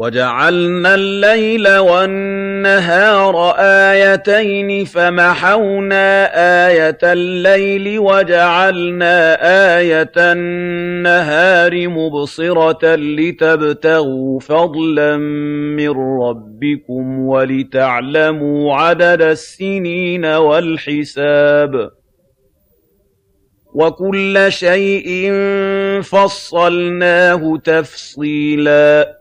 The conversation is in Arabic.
وَجَعَلْنَا اللَّيْلَ وَالنَّهَارَ آيَتَيْنِ فَمَحَوْنَا آيَةَ اللَّيْلِ وَجَعَلْنَا آيَةَ النَّهَارِ مُبْصِرَةً لِّتَبْتَغُوا فَضْلًا مِّن رَّبِّكُمْ وَلِتَعْلَمُوا عَدَدَ السِّنِينَ وَالْحِسَابَ ۚ وَكُلَّ شَيْءٍ فَصَّلْنَاهُ تَفْصِيلًا